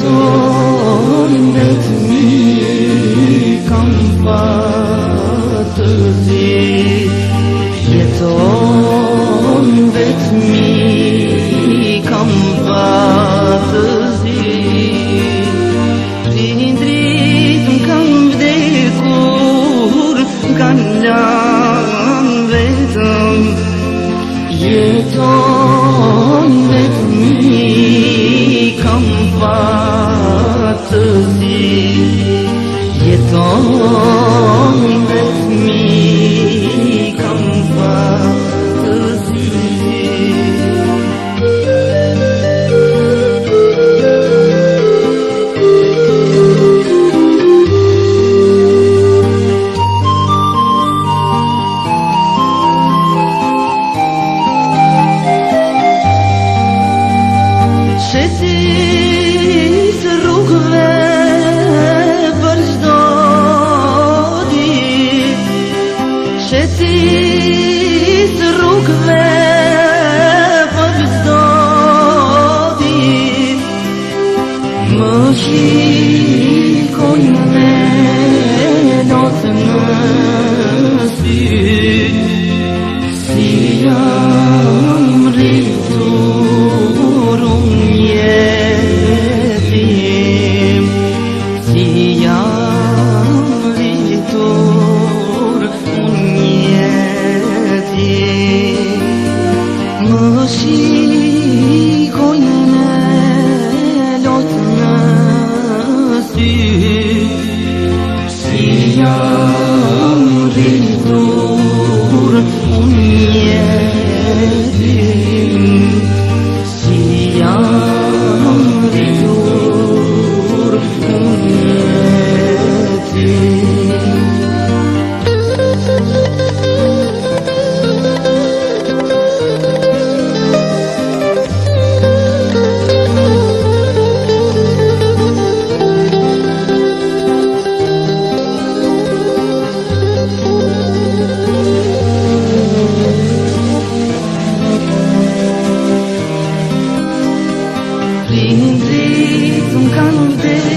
چون نتمی کم فاتردی چون نتمی کم فاتردی دیندرید کم دکور کنجان بدم یه تو the man. conocí. Wegen sie, zum kann und.